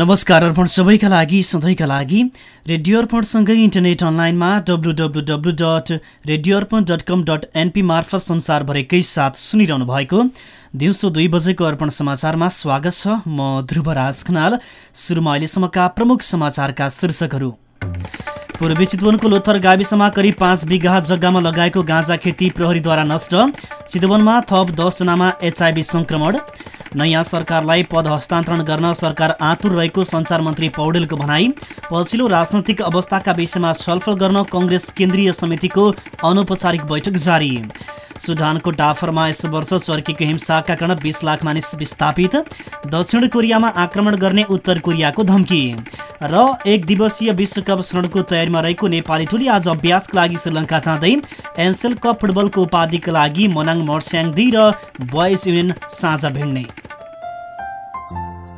नमस्कार अर्पण सबैका लागि सधैँका लागि। रेडियो अर्पणसँगै इन्टरनेट अनलाइनमा W W W dot radio Arpan dot com dot NP मार्फत संसारभरिकै साथ सुनिरहनु भएको दिउँसो दुई बजेको अर्पण समाचारमा स्वागत छ म ध्रुवराज खनाल। सुरुमा अहिलेसम्मका प्रमुख समाचारका शीर्षकहरू। पूर्वी चितवनको लोथर गाविसमा करिब पाँच बिघा जग्गामा लगाएको गाँजा खेती प्रहरीद्वारा नष्ट। चितवनमा थप दसजनामा एचआइभी सङ्क्रमण। नयाँ सरकारलाई पद हस्तान्तरण गर्न सरकार आतुर रहेको सञ्चार मन्त्री पौडेलको भनाई। पछिल्लो राजनैतिक अवस्थाका विषयमा छलफल गर्न कङ्ग्रेस केन्द्रीय समितिको अनौपचारिक बैठक जारी। सुडानको डाफरमा यस वर्ष चर्केको हिंसाका कारण बिस लाख मानिस विस्थापित। दक्षिण कोरियामा आक्रमण गर्ने उत्तर कोरियाको धम्की। र एक दिवसीय विश्वकप सडकको तयारीमा रहेको नेपाली टोली आज अभ्यासका लागि श्रीलङ्का जाँदै एनसेल कप फुटबलको उपाधिका लागि मनाङ मर्स्याङदी र बोइज युनियन साझा भिड्ने।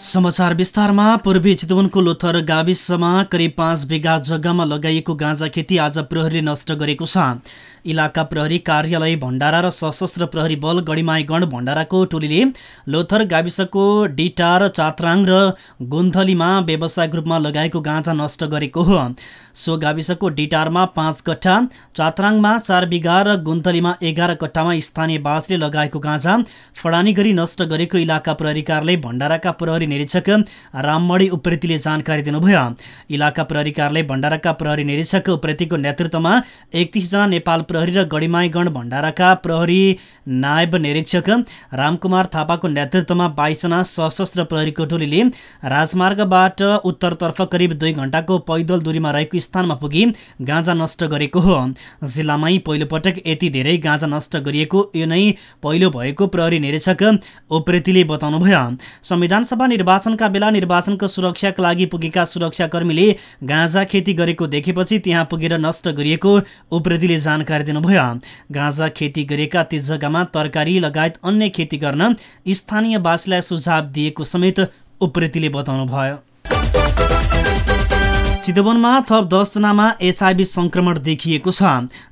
समाचार विस्तारमा पूर्वी चितवनको लोथर गाविसमा करिब पाँच बिघा जग्गामा लगाइएको गाँजा खेती आज प्रहरीले नष्ट गरेको छ। इलाका प्रहरी कार्यालय भण्डारा र सशस्त्र प्रहरी बल गढीमाईगढ भण्डाराको टोलीले लोथर गाविसको डिटार चात्राङ र गुन्थलीमा व्यावसायिक रूपमा लगाएको गाँजा नष्ट गरेको हो। सो गाविसको डिटारमा पाँच कट्ठा चात्राङमा चार बिघा र गुन्थलीमा एघार कट्ठामा स्थानीय बासले लगाएको गाँजा फडानी गरी नष्ट गरेको इलाका प्रहरी कार्यालय भण्डाराका प्रहरी निरीक्षक राममणी उप्रेतीले जानकारी दिनुभयो। इलाका प्रहरी कार्यालय भण्डाराका प्रहरी निरीक्षक उप्रेतीको नेतृत्वमा एकतिसजना नेपाल प्रहरी र गढीमाईगढ भण्डाराका प्रहरी नायब निरीक्षक रामकुमार थापाको नेतृत्वमा बाइसजना सशस्त्र प्रहरीको टोलीले राजमार्गबाट उत्तरतर्फ करिब दुई घण्टाको पैदल दूरीमा रहेको स्थानमा पुगी गाँजा नष्ट गरेको हो। जिल्लामै पहिलोपटक यति धेरै गाँजा नष्ट गरिएको यो नै पहिलो भएको प्रहरी निरीक्षक उप्रेतीले बताउनुभयो। संविधानसभा निर्वाचनका बेला निर्वाचनको सुरक्षाका लागि पुगेका सुरक्षाकर्मीले गाँजा खेती गरेको देखेपछि त्यहाँ पुगेर नष्ट गरिएको उप्रेतीले जानकारी दिनुभयो। गाँजा खेती गरेका ती जग्गामा तरकारी लगायत अन्य खेती गर्न स्थानीयवासीलाई सुझाव दिएको समेत उप्रेतीले बताउनुभयो। चितवनमा थप दसजनामा एचआइभी संक्रमण देखिएको छ।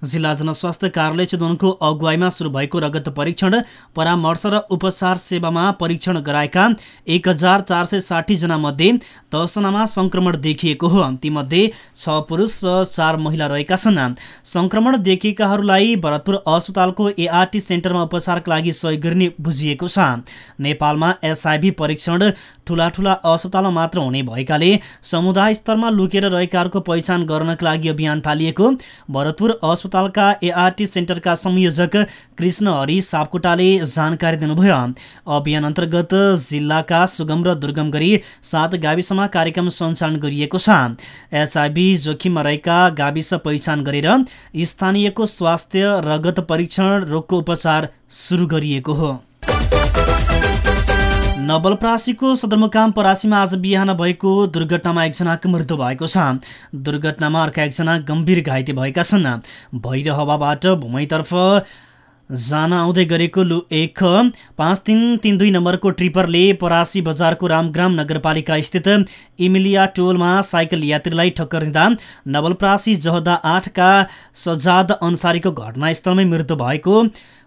जिल्ला जनस्वास्थ्य कार्यालय चितवनको अगुवाईमा सुरु भएको रगत परीक्षण परामर्श र उपचार सेवामा परीक्षण गराएका एक हजार चार सय साठीजना मध्ये दसजनामा संक्रमण देखिएको हो। तीमध्ये छ पुरुष र चार महिला रहेका छन्। संक्रमण देखिएकाहरूलाई भरतपुर अस्पतालको एआरटी सेन्टरमा उपचारका लागि सहयोग गर्ने बुझिएको छ। नेपालमा एसआइभी परीक्षण ठुला ठुला अस्पतालमा मात्र हुने भएकाले समुदाय स्तरमा लुकेर रहेकाहरूको पहिचान गर्नका लागि अभियान थालिएको भरतपुर अस्पतालका एआरटी सेन्टरका संयोजक कृष्ण हरि सापकोटाले जानकारी दिनुभयो। अभियान अन्तर्गत जिल्लाका सुगम र दुर्गम गरी सात गाविसमा कार्यक्रम सञ्चालन गरिएको छ। एचआइभी जोखिममा रहेका गाविस पहिचान गरेर स्थानीयको स्वास्थ्य रगत परीक्षण रोगको उपचार सुरु गरिएको हो। नवलप्रासीको सदरमुकाम परासीमा आज बिहान भएको दुर्घटनामा एकजनाको मृत्यु भएको छ। दुर्घटनामा अर्का एकजना गम्भीर घाइते भएका छन्। भैरहवाबाट भूमैतर्फ जान आउँदै गरेको लु एक पाँच तिन तिन दुई नम्बरको ट्रिपरले परासी बजारको रामग्राम नगरपालिका स्थित इमिलिया टोलमा साइकल यात्रीलाई ठक्कर दिँदा नवलप्रासी जहदा आठका सजाद अन्सारीको घटनास्थलमै मृत्यु भएको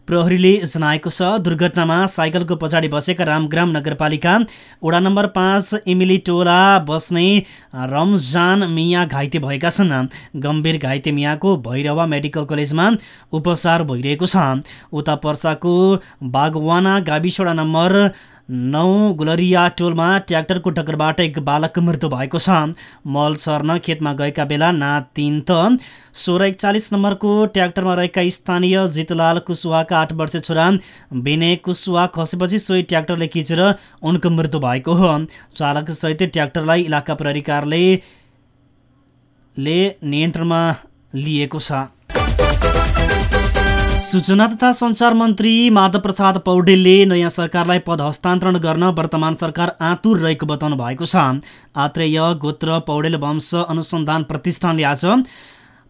प्रहरीले जनाएको छ दुर्घटनामा साइकलको पछाडि बसेका रामग्राम नगरपालिका वडा नम्बर पाँच इमिली टोला बस्ने रमजान मिया घाइते भएका छन्। गम्भीर घाइते मियाको भैरवा मेडिकल कलेजमा उपचार भइरहेको छ। उता पर्साको बागवाना गाविस वडा नम्बर नौ गुलरिया टोलमा ट्र्याक्टरको टक्करबाट एक बालकको मृत्यु भएको छ। मल सर्न खेतमा गएका बेला ना तिन त सोह्र एकचालिस नम्बरको ट्र्याक्टरमा रहेका स्थानीय जितलाल कुसुवाका आठ वर्ष छोरा विनय कुसुवा खसेपछि सोही ट्र्याक्टरले खिचेर उनको मृत्यु भएको हो। चालकसहित ट्र्याक्टरलाई इलाका प्रहरी कार्यालयले नियन्त्रणमा लिएको छ। सूचना तथा सञ्चार मन्त्री माधव प्रसाद पौडेलले नयाँ सरकारलाई पद हस्तान्तरण गर्न वर्तमान सरकार आतुर रहेको बताउनु भएको छ। आत्रेय गोत्र पौडेल वंश अनुसन्धान प्रतिष्ठानले आज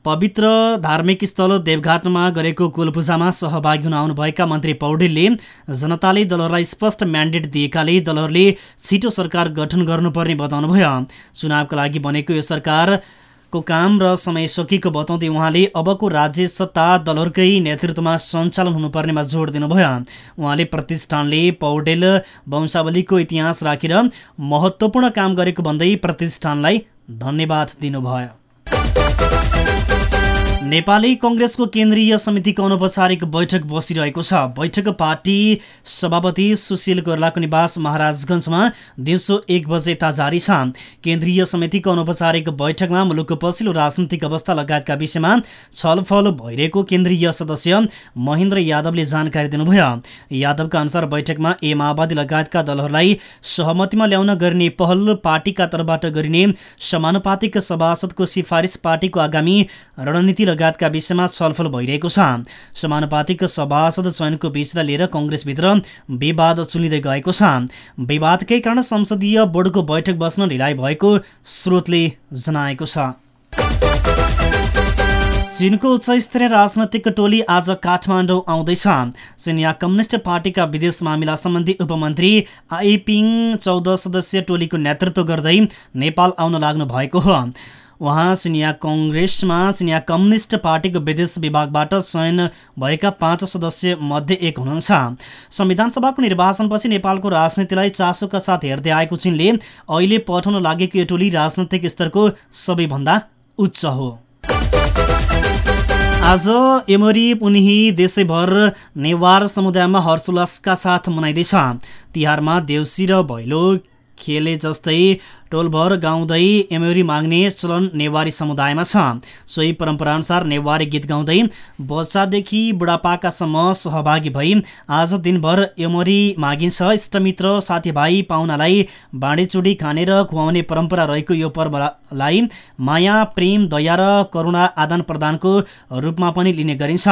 पवित्र धार्मिक स्थल देवघाटमा गरेको कुलपूजामा सहभागी हुन आउनुभएका मन्त्री पौडेलले जनताले दलहरूलाई स्पष्ट म्यान्डेट दिएकाले दलहरूले छिटो सरकार गठन गर्नुपर्ने बताउनुभयो। चुनावका लागि बनेको यो सरकारको काम र समय सकिएको बताउँदै उहाँले अबको राज्य सत्ता दलहरूकै नेतृत्वमा सञ्चालन हुनुपर्नेमा जोड दिनुभयो। उहाँले प्रतिष्ठानले पौडेल वंशावलीको इतिहास राखेर महत्त्वपूर्ण काम गरेको भन्दै प्रतिष्ठानलाई धन्यवाद दिनुभयो। नेपाली कङ्ग्रेसको केन्द्रीय समितिको अनौपचारिक बैठक बसिरहेको छ। बैठक पार्टी सभापति सुशील गोर्लाको निवास महाराजगञ्जमा दिउँसो एक बजे जारी छ। केन्द्रीय समितिको अनौपचारिक बैठकमा मुलुकको पछिल्लो राजनैतिक अवस्था लगायतका विषयमा छलफल भइरहेको केन्द्रीय सदस्य महेन्द्र यादवले जानकारी दिनुभयो। यादवका अनुसार बैठकमा ए माओवादी लगायतका दलहरूलाई सहमतिमा ल्याउन गरिने पहल पार्टीका तर्फबाट गरिने समानुपातिक सभासदको सिफारिस पार्टीको आगामी रणनीति लगायतका विषयमा छलफल भइरहेको छ। समानुपातिक सभासद चयनको विषयलाई लिएर कङ्ग्रेसभित्र विवाद चुलिँदै गएको छ। विवादकै कारण संसदीय बोर्डको बैठक बस्न ढिलाइ भएको स्रोतले जनाएको छ। चिनको उच्चस्तरीय राजनैतिक टोली आज काठमाडौँ आउँदैछ। चिनिया कम्युनिस्ट पार्टीका विदेश मामिला सम्बन्धी उपमन्त्री आइपिङ चौध सदस्यीय टोलीको नेतृत्व गर्दै नेपाल आउन लाग्नु भएको हो। उहाँ सिनिया कङ्ग्रेसमा सिनिया कम्युनिस्ट पार्टीको विदेश विभागबाट चयन भएका पाँच सदस्य मध्ये एक हुनुहुन्छ। संविधान सभाको निर्वाचनपछि नेपालको राजनीतिलाई चासोका साथ हेर्दै आएको चिनले अहिले पठाउन लागेको यो टोली राजनैतिक स्तरको सबैभन्दा उच्च हो। आज एमरी पुनिही देशैभर नेवार समुदायमा हर्षोल्लासका साथ मनाइँदैछ। तिहारमा देउसी र भैलो खेले जस्तै टोलभर गाउँदै एमेरी माग्ने चलन नेवारी समुदायमा छ। सोही परम्पराअनुसार नेवारी गीत गाउँदै बच्चादेखि बुढापाकासम्म सहभागी भई आज दिनभर एमरी मागिन्छ। इष्टमित्र साथीभाइ पाहुनालाई बाँडेचुडी खानेर खुवाउने परम्परा रहेको यो पर्वलाई माया प्रेम दया र करुणा आदान प्रदानको रूपमा पनि लिने गरिन्छ।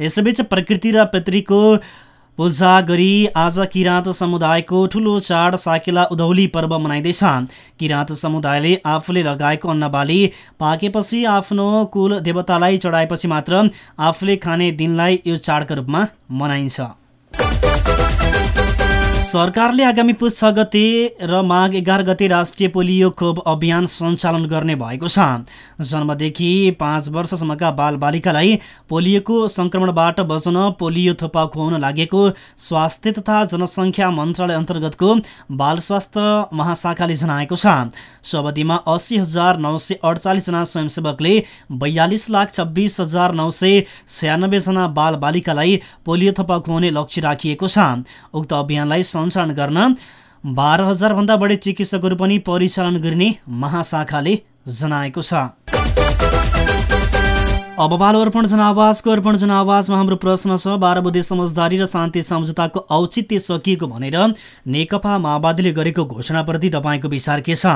यसैबीच प्रकृति र पितृको पूजा गरी आज किराँत समुदायको ठुलो चाड साकेला उधौली पर्व मनाइँदैछ किराँत समुदायले आफूले लगाएको अन्नबाली पाकेपछि आफ्नो कुल देवतालाई चढाएपछि मात्र आफूले खाने दिनलाई यो चाडका रूपमा मनाइन्छ। सरकारले आगामी पुस छ गते र माघ एघार गते राष्ट्रिय पोलियो खोप अभियान सञ्चालन गर्ने भएको छ। जन्मदेखि पाँच वर्षसम्मका बालबालिकालाई पोलियोको सङ्क्रमणबाट बचाउन पोलियो थोपा खुवाउन लागेको स्वास्थ्य तथा जनसङ्ख्या मन्त्रालय अन्तर्गतको बाल स्वास्थ्य महाशाखाले जनाएको छ। सो अवधिमा अस्सी हजार नौ सय अडचालिसजना स्वयंसेवकले बयालिस लाख छब्बिस हजार नौ सय छयानब्बेजना बालबालिकालाई पोलियो थोपा खुवाउने लक्ष्य राखिएको छ। उक्त अभियानलाई सञ्चालन गर्न बाह्र हजारभन्दा बढी चिकित्सकहरू पनि परिचालन गर्ने महाशाखाले जनाएको छ। अब बाल अर्पण जनावाजको अर्पण जनावाजमा हाम्रो प्रश्न छ बाह्र बुधे समझदारी र शान्ति सम्झौताको औचित्य सकिएको भनेर नेकपा माओवादीले गरेको घोषणाप्रति तपाईँको विचार के छ?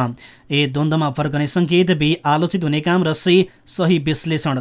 ए द्वन्द्वमा फर्कने सङ्केत बी आलोचित हुने काम र सही विश्लेषण।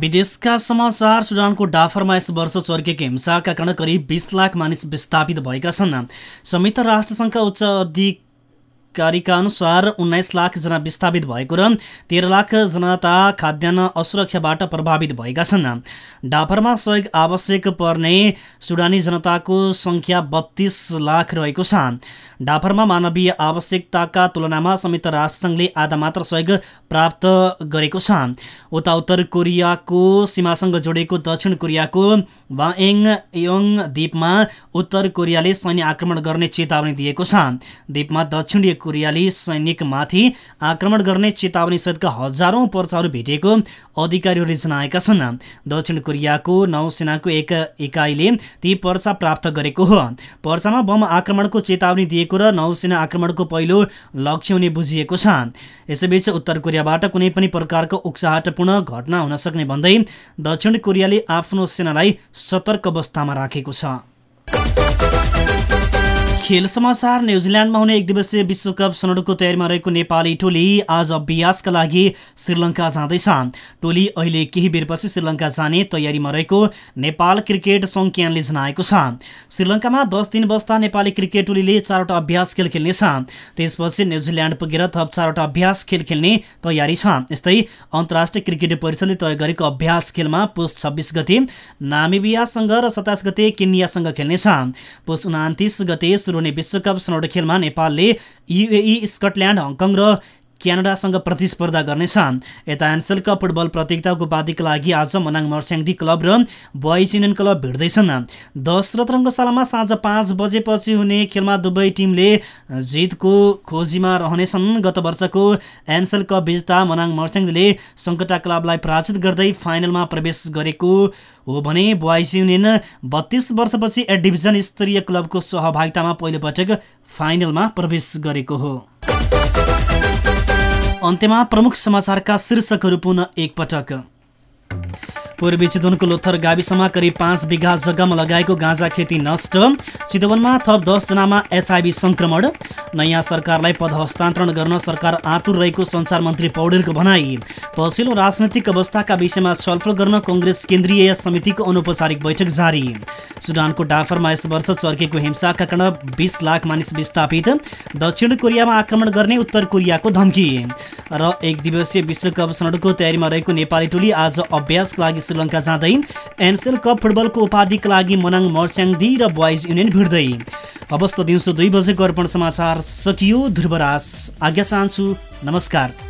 विदेशका समाचार सुडानको डाफरमा यस वर्ष चर्केको हिंसाका कारण करिब बिस लाख मानिस विस्थापित भएका छन्। संयुक्त राष्ट्रसङ्घका उच्च अधिक अधिकारीका अनुसार उन्नाइस लाखजना विस्थापित भएको र तेह्र लाख जनता खाद्यान्न असुरक्षाबाट प्रभावित भएका छन्। डाफरमा सहयोग आवश्यक पर्ने सुडानी जनताको सङ्ख्या बत्तीस लाख रहेको छ। डाफरमा मानवीय आवश्यकताका तुलनामा संयुक्त राष्ट्रसङ्घले आधा मात्र सहयोग प्राप्त गरेको छ। उता उत्तर कोरियाको सीमासँग जोडेको दक्षिण कोरियाको वाएङ योङ द्वीपमा उत्तर कोरियाले सैन्य आक्रमण गर्ने चेतावनी दिएको छ। द्वीपमा दक्षिणीय कोरियाली सैनिकमाथि आक्रमण गर्ने चेतावनीसहितका हजारौँ पर्चाहरू भेटिएको अधिकारीहरूले जनाएका छन्। दक्षिण कोरियाको नौसेनाको एक इकाइले ती पर्चा प्राप्त गरेको हो। पर्चामा बम आक्रमणको चेतावनी दिएको र नौसेना आक्रमणको पहिलो लक्ष्य हुने बुझिएको छ। यसैबीच उत्तर कोरियाबाट कुनै पनि प्रकारको उक्साहटपूर्ण घटना हुन सक्ने भन्दै दक्षिण कोरियाले आफ्नो सेनालाई सतर्क अवस्थामा राखेको छ। खेल समाचार। न्युजिल्यान्डमा हुने एक दिवसीय विश्वकप सनडको तयारीमा रहेको नेपाली टोली आज अभ्यासका लागि श्रीलङ्का जाँदैछ टोली अहिले केही बेरपछि श्रीलङ्का जाने तयारीमा रहेको नेपाल क्रिकेट सङ्ख्यानले जनाएको छ। श्रीलङ्कामा दस दिन बस्दा नेपाली क्रिकेट टोलीले चारवटा अभ्यास खेल खेल्नेछ। त्यसपछि न्युजिल्यान्ड पुगेर थप चारवटा अभ्यास खेल खेल्ने तयारी छ। यस्तै अन्तर्राष्ट्रिय क्रिकेट परिषदले तय गरेको अभ्यास खेलमा पुस छब्बिस गते नामिबियासँग र सत्ताइस गते केन्यासँग खेल्नेछ। पुस उनातिस गते सुरु हुने विश्वकप सनौट खेलमा नेपालले युएई स्कटल्यान्ड हङकङ र क्यानाडासँग प्रतिस्पर्धा गर्नेछ यता एनसेल कप फुटबल प्रतियोगिताको उपाधिका लागि आज मनाङ मर्स्याङदी क्लब र बोइज युनियन क्लब भिड्दैछन् दशरथ रङ्गशालामा साँझ पाँच बजेपछि हुने खेलमा दुवै टिमले जितको खोजीमा रहनेछन्। गत वर्षको एनसेल कप विजेता मनाङ मर्स्याङदीले सङ्कटा क्लबलाई पराजित गर्दै फाइनलमा प्रवेश गरेको हो भने बोइज युनियन बत्तीस वर्षपछि ए डिभिजन स्तरीय क्लबको सहभागितामा पहिलोपटक फाइनलमा प्रवेश गरेको हो। अन्त्यमा प्रमुख समाचारका शीर्षकहरू पुनः एकपटक। पूर्वी चितवनको लोथर गाविसमा करिब पाँच बिघा जग्गामा लगाएको गाँजा खेती नष्ट। चितवनमा थप दसजनामा एचआइभी सङ्क्रमण। नयाँ सरकारलाई पद हस्तान्तरण गर्न सरकार आतुर रहेको सञ्चार मन्त्री पौडेलको भनाई। पछिल्लो राजनैतिक अवस्थाका विषयमा छलफल गर्न कङ्ग्रेस केन्द्रीय समितिको अनौपचारिक बैठक जारी। सुडानको डाफरमा यस वर्ष चर्केको हिंसाका कारण बिस लाख मानिस विस्थापित दक्षिण कोरियामा आक्रमण गर्ने उत्तर कोरियाको धम्की। र एक दिवसीय विश्वकप सनडको तयारीमा रहेको नेपाली टोली आज अभ्यासका लागि श्रीलङ्का जाँदै एनसेल कप फुटबलको उपाधिका लागि मनाङ मर्स्याङदी र बोइज युनियन भिड्दै। अवस्था दिउँसो दुई बजेको अर्पण समाचार सकियो। ध्रुवराज आज्ञा चाहन्छु। नमस्कार।